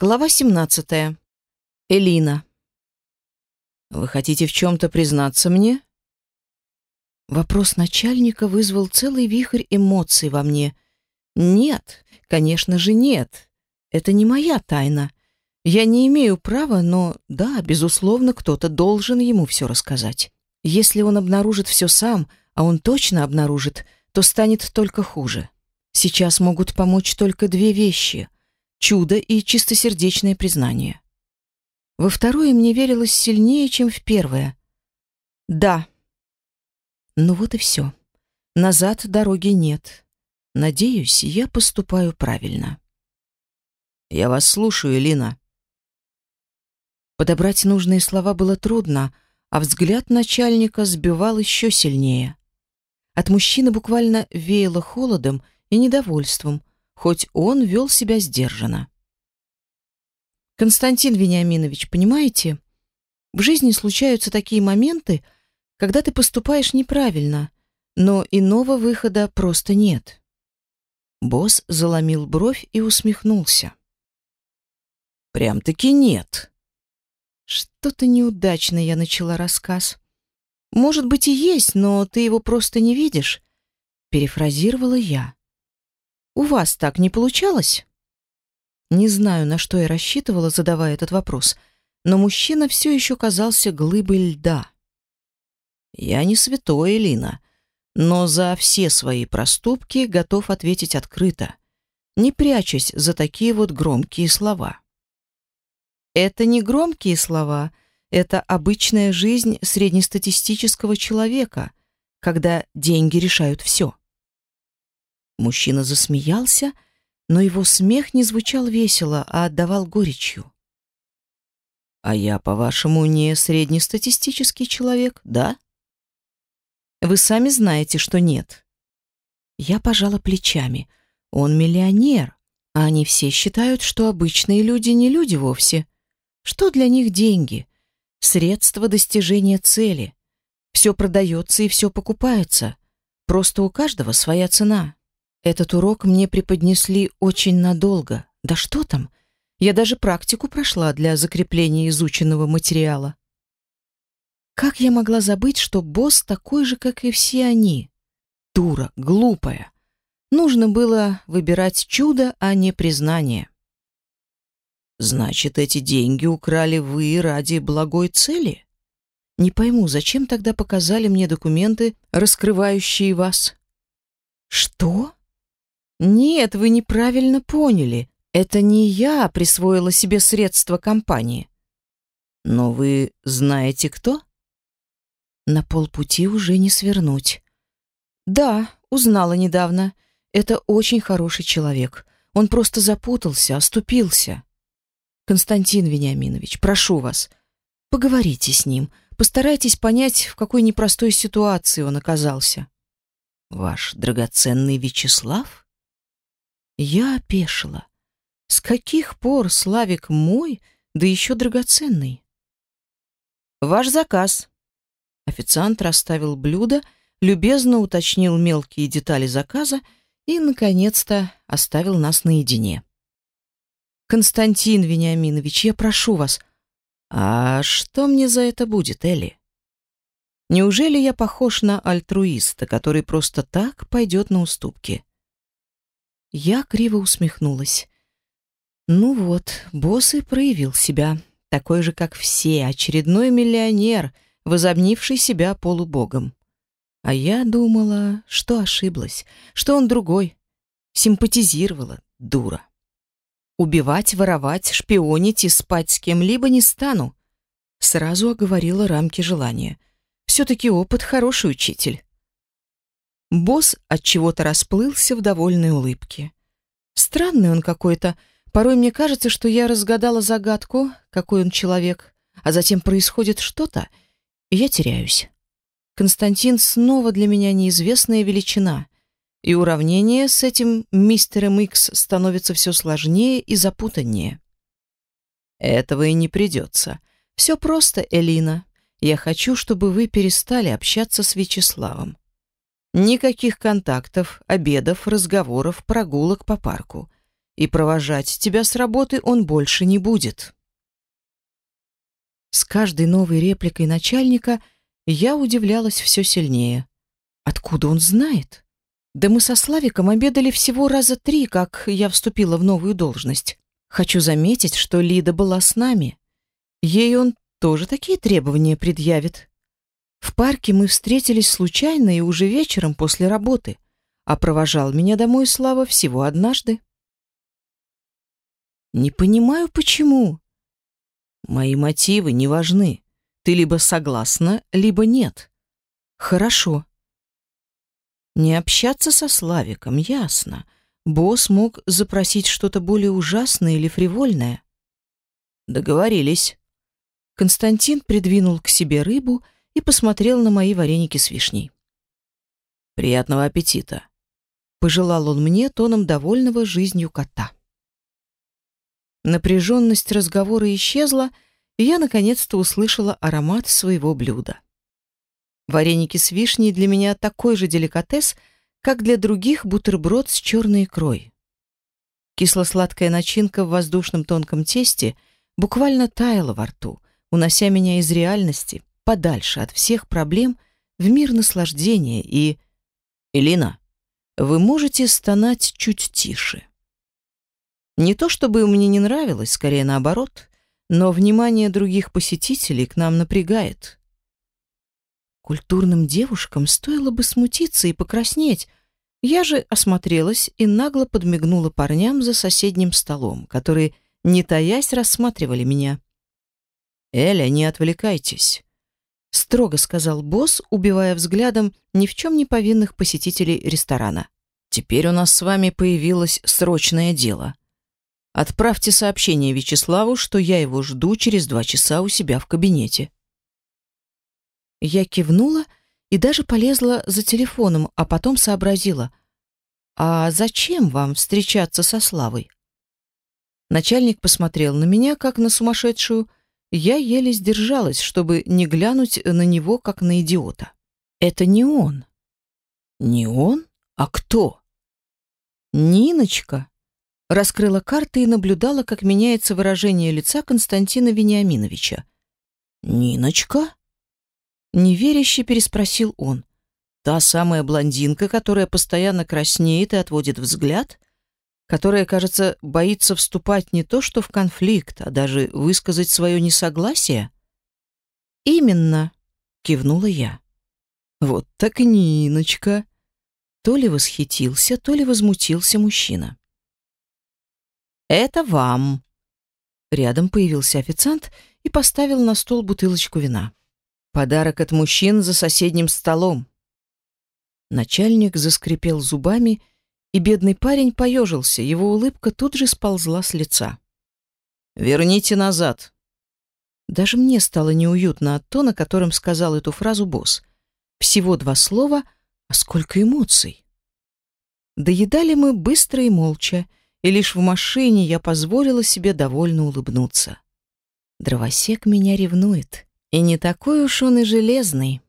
Глава 17. Элина. «Вы хотите в чем-то признаться мне?» Вопрос начальника вызвал целый вихрь эмоций во мне. «Нет, конечно же нет. Это не моя тайна. Я не имею права, но да, безусловно, кто-то должен ему все рассказать. Если он обнаружит все сам, а он точно обнаружит, то станет только хуже. Сейчас могут помочь только две вещи — чудо и чистосердечное признание. Во второе мне верилось сильнее, чем в первое. Да. Ну вот и все. Назад дороги нет. Надеюсь, я поступаю правильно. Я вас слушаю, Лина. Подобрать нужные слова было трудно, а взгляд начальника сбивал еще сильнее. От мужчины буквально веяло холодом и недовольством, хоть он вел себя сдержанно. Константин Вениаминович, понимаете, в жизни случаются такие моменты, когда ты поступаешь неправильно, но иного выхода просто нет. Босс заломил бровь и усмехнулся. Прям-таки нет. Что-то неудачно я начала рассказ. Может быть и есть, но ты его просто не видишь, перефразировала я. У вас так не получалось? Не знаю, на что я рассчитывала, задавая этот вопрос, но мужчина все еще казался глыбой льда. Я не святой, Элина, но за все свои проступки готов ответить открыто, не прячась за такие вот громкие слова. Это не громкие слова, это обычная жизнь среднестатистического человека, когда деньги решают все. Мужчина засмеялся, но его смех не звучал весело, а отдавал горечью. «А я, по-вашему, не среднестатистический человек, да?» «Вы сами знаете, что нет». Я пожала плечами. «Он миллионер, а они все считают, что обычные люди не люди вовсе. Что для них деньги? Средство достижения цели. Все продается и все покупается. Просто у каждого своя цена». Этот урок мне преподнесли очень надолго. Да что там? Я даже практику прошла для закрепления изученного материала. Как я могла забыть, что босс такой же, как и все они? Дура, глупая. Нужно было выбирать чудо, а не признание. Значит, эти деньги украли вы ради благой цели? Не пойму, зачем тогда показали мне документы, раскрывающие вас? Что? Нет, вы неправильно поняли. Это не я присвоила себе средства компании. Но вы знаете кто? На полпути уже не свернуть. Да, узнала недавно. Это очень хороший человек. Он просто запутался, оступился. Константин Вениаминович, прошу вас, поговорите с ним. Постарайтесь понять, в какой непростой ситуации он оказался. Ваш драгоценный Вячеслав? Я опешила. С каких пор Славик мой, да еще драгоценный? Ваш заказ. Официант расставил блюдо, любезно уточнил мелкие детали заказа и, наконец-то, оставил нас наедине. Константин Вениаминович, я прошу вас, а что мне за это будет, Элли? Неужели я похож на альтруиста, который просто так пойдет на уступки? Я криво усмехнулась. Ну вот, босс и проявил себя, такой же, как все, очередной миллионер, возомнивший себя полубогом. А я думала, что ошиблась, что он другой. Симпатизировала, дура. Убивать, воровать, шпионить и спать с кем-либо не стану. Сразу оговорила рамки желания. Все-таки опыт хороший учитель. Босс от чего-то расплылся в довольной улыбке. Странный он какой-то. Порой мне кажется, что я разгадала загадку, какой он человек, а затем происходит что-то, и я теряюсь. Константин снова для меня неизвестная величина, и уравнение с этим мистером Икс становится все сложнее и запутаннее. Этого и не придется. Все просто, Элина. Я хочу, чтобы вы перестали общаться с Вячеславом. Никаких контактов, обедов, разговоров, прогулок по парку. и провожать тебя с работы он больше не будет. С каждой новой репликой начальника я удивлялась все сильнее. Откуда он знает? Да мы со Славиком обедали всего раза три, как я вступила в новую должность. Хочу заметить, что Лида была с нами. Ей он тоже такие требования предъявит. В парке мы встретились случайно и уже вечером после работы, а провожал меня домой Слава всего однажды. Не понимаю, почему. Мои мотивы не важны. Ты либо согласна, либо нет. Хорошо. Не общаться со Славиком, ясно. Босс мог запросить что-то более ужасное или фривольное. Договорились. Константин придвинул к себе рыбу и посмотрел на мои вареники с вишней. Приятного аппетита, пожелал он мне тоном довольного жизнью кота. Напряженность разговора исчезла, и я наконец-то услышала аромат своего блюда. Вареники с вишней для меня такой же деликатес, как для других бутерброд с черной икрой. Кисло-сладкая начинка в воздушном тонком тесте буквально таяла во рту, унося меня из реальности, подальше от всех проблем, в мир наслаждения и... Элина, вы можете стонать чуть тише. Не то чтобы мне не нравилось, скорее наоборот, но внимание других посетителей к нам напрягает. Культурным девушкам стоило бы смутиться и покраснеть. Я же осмотрелась и нагло подмигнула парням за соседним столом, которые, не таясь, рассматривали меня. «Эля, не отвлекайтесь», — строго сказал босс, убивая взглядом ни в чем не повинных посетителей ресторана. «Теперь у нас с вами появилось срочное дело. Отправьте сообщение Вячеславу, что я его жду через два часа у себя в кабинете». Я кивнула и даже полезла за телефоном, а потом сообразила. «А зачем вам встречаться со Славой?» Начальник посмотрел на меня, как на сумасшедшую. Я еле сдержалась, чтобы не глянуть на него, как на идиота. «Это не он». «Не он? А кто?» «Ниночка», раскрыла карты и наблюдала, как меняется выражение лица Константина Вениаминовича. «Ниночка?» Неверяще переспросил он. Та самая блондинка, которая постоянно краснеет и отводит взгляд, которая, кажется, боится вступать не то что в конфликт, а даже высказать свое несогласие? Именно, кивнула я. Вот так Ниночка. То ли восхитился, то ли возмутился мужчина. Это вам. Рядом появился официант и поставил на стол бутылочку вина. Подарок от мужчин за соседним столом. Начальник заскрипел зубами, и бедный парень поежился, его улыбка тут же сползла с лица. «Верните назад!» Даже мне стало неуютно от тона, которым сказал эту фразу босс. Всего два слова, а сколько эмоций. Доедали мы быстро и молча, и лишь в машине я позволила себе довольно улыбнуться. Дровосек меня ревнует. И не такой уж он и железный.